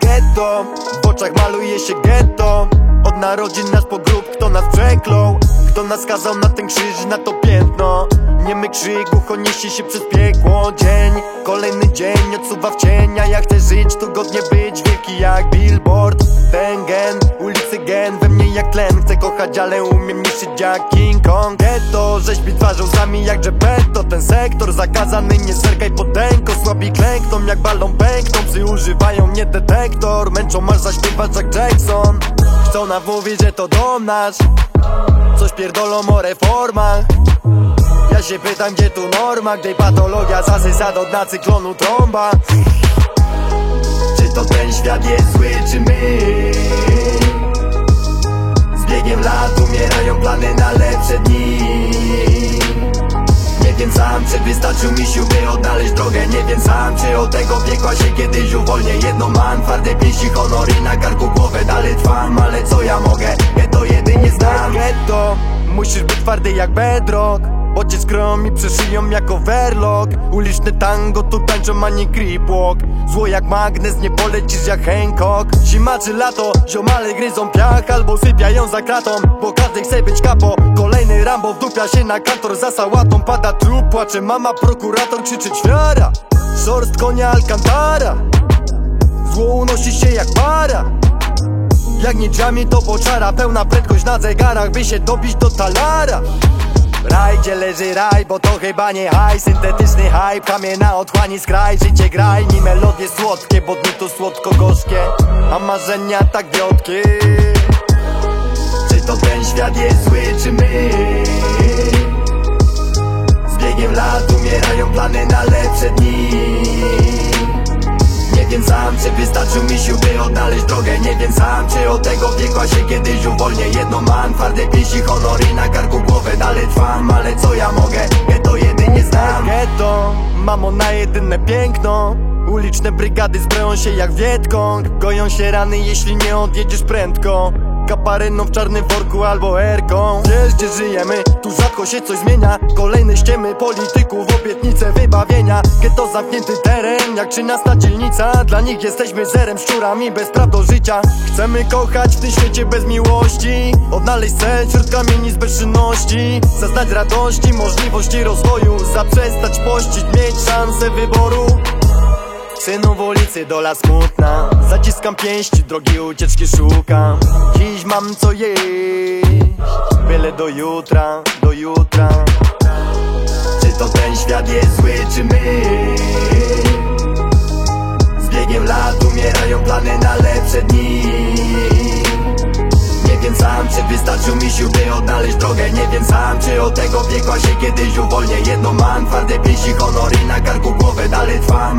Getto, w oczach maluje się getto. Od narodzin nas pogrób, kto nas przeklął? Kto nas skazał na ten krzyż, na to piętno? Niemy krzyk, ucho niesie się przez piekło. Dzień, kolejny dzień odsuwa w cienia Ja chcę żyć, tu godnie być, wielki jak billboard. Ten gen, we mnie jak tlen Chcę kochać, ale umiem niszczyć jak King Kong. Getto, rzeźbi twarzą sami jak Geppetto Ten sektor zakazany, nie zerkaj potęgo Słabi klękną jak balon pękną. Psy używają mnie detektor. Męczą masz zaśpiewać jak Jackson. Chcą nam mówić, że to dom nasz. Coś pierdolą o reformach. Ja się pytam gdzie tu norma, gdy patologia zasysa do dna cyklonu trąba? Czy to ten świat jest zły, czy my? Czy wystarczył mi sił, by odnaleźć drogę. Nie wiem sam, czy od tego piekła się kiedyś uwolnię. Jedno mam, twarde pięści, honor i na karku głowę Dalej trwam, ale co ja mogę? Getto jedynie znam. Getto, musisz być twardy jak bedrock Ojciec krą i przeszyją jak overlock Uliczne tango tu tańczą, a nie creepwalk Zło jak magnes, nie polecisz jak Hancock. Zima czy lato, ziomale gryzą piach Albo sypiają za kratą, bo każdy chce być kapo Kolejny Rambo wdupia się na kantor. Za sałatą Pada trup, płacze mama, prokurator krzyczy ćwiara. Szorst konia Alcantara. Zło unosi się jak para. Jak nie drzami to boczara Pełna prędkość na zegarach By się dobić do talara Raj, gdzie leży raj, bo to chyba nie haj. Syntetyczny hype, kamiena otchłani skraj. Życie graj, ni melodie słodkie Bo dni to słodko-gorzkie A marzenia tak wiotkie. Czy to ten świat jest zły, czy my? Z biegiem lat umierają plany na lepsze dni. Nie wiem sam, czy wystarczył mi sił, by odnaleźć drogę. Nie wiem sam, czy od tego piekła się kiedyś uwolnię. Jedno mam, twarde pięści, honor i na karku głowę jedyne piękno. Uliczne brygady zbroją się jak Wietkong Goją się rany, jeśli nie odjedziesz prędko Kaparyną w czarnym worku albo erką. Wiesz gdzie żyjemy, tu rzadko się coś zmienia. Kolejne ściemy polityków, obietnice wybawienia. Getto zamknięty teren, jak trzynasta dzielnica. Dla nich jesteśmy zerem, szczurami bez praw do życia. Chcemy kochać w tym świecie bez miłości. Odnaleźć cel wśród kamieni z bezczynności. Zaznać radości, możliwości rozwoju. Zaprzestać pościć, mieć szansę wyboru Synu w ulicy dola smutna. Zaciskam pięści, drogi ucieczki szukam. Dziś mam co jeść. Byle do jutra, do jutra. Czy to ten świat jest zły, czy my? Z biegiem lat umierają plany na lepsze dni. Nie wiem sam, czy wystarczył mi sił, by odnaleźć drogę. Nie wiem sam, czy od tego piekła się kiedyś uwolnię. Jedno mam, twarde pięści, honor i na karku głowę Dalej trwam,